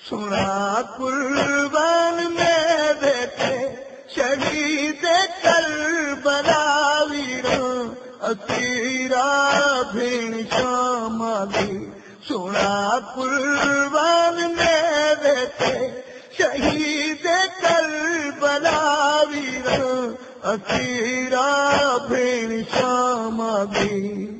سنا قربان میں بیٹھے شہید کر بلا تیرا بھین شام دی سنا قربان میرے تھے شہید کر بلا ویروں اسیرا بھین شام بھی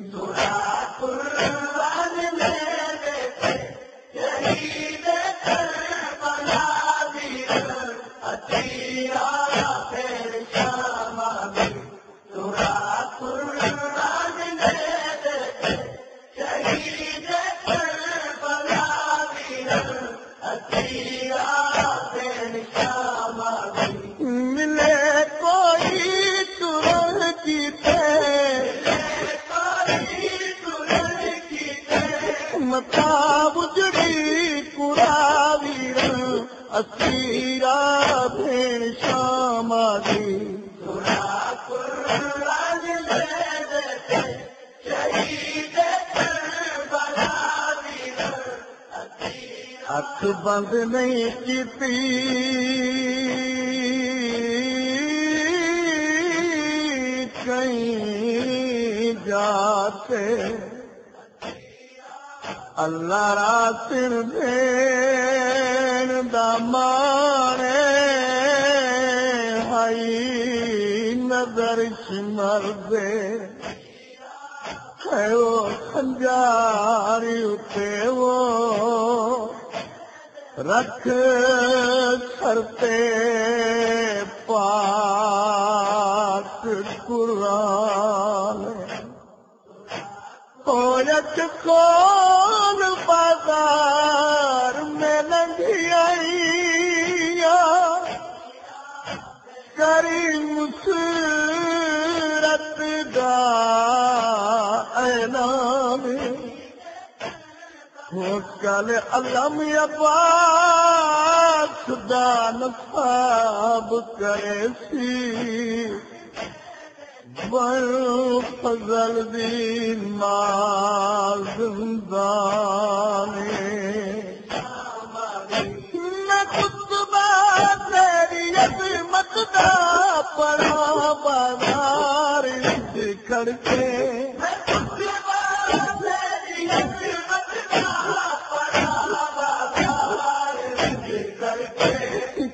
شام ہاتھ بند نہیں کیتی کہیں جاتے۔ اللہ راسر دین دمانے ہائی نظر سمر دے۔ ہے وہ سنجاری اتے وہ۔ رکھ کرتے پاک قرآن۔ پورت کون بازار میں لگی آئی۔ کری کل علم عباس خدا نصاب کرے سی بر فضل دی ماں زندانے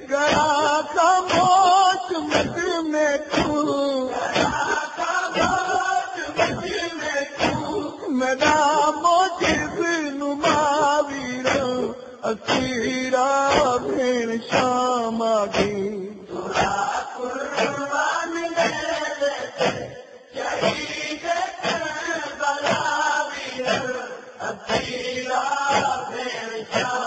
کرا خاموش مد میں تو میرا موجب نماویر اسیرا بھین شام دی جات لکھ پی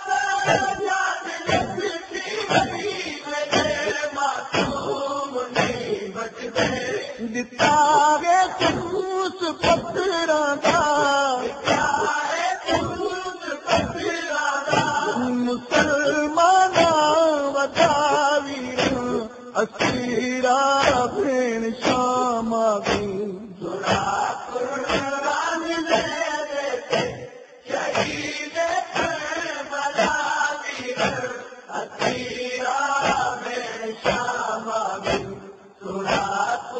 دتا گے خصوص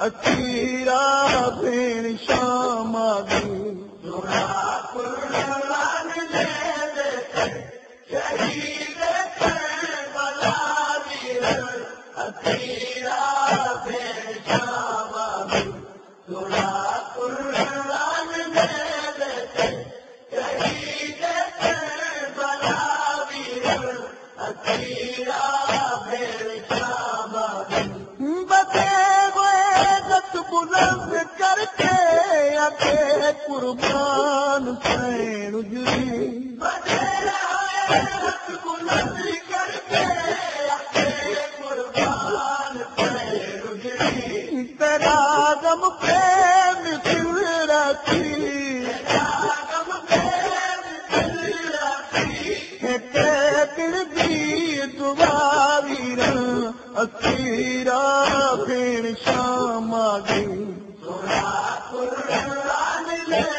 اچھیرا بین شام آگی اکے قربان سین اجری تیرا غم پہ ہاں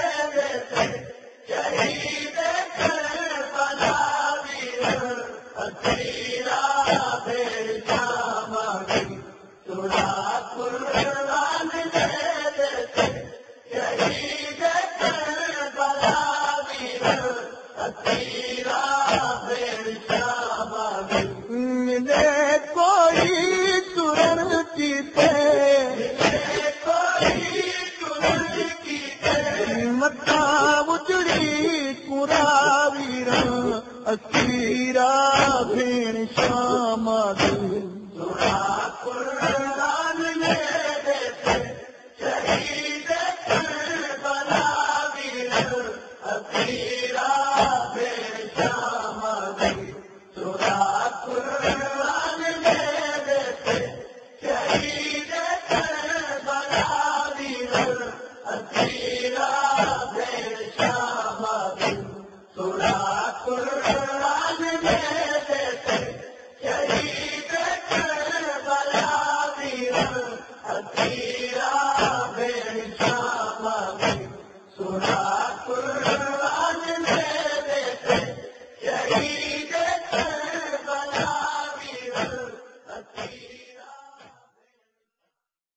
اجڑی کراویر اکیرا بھین شام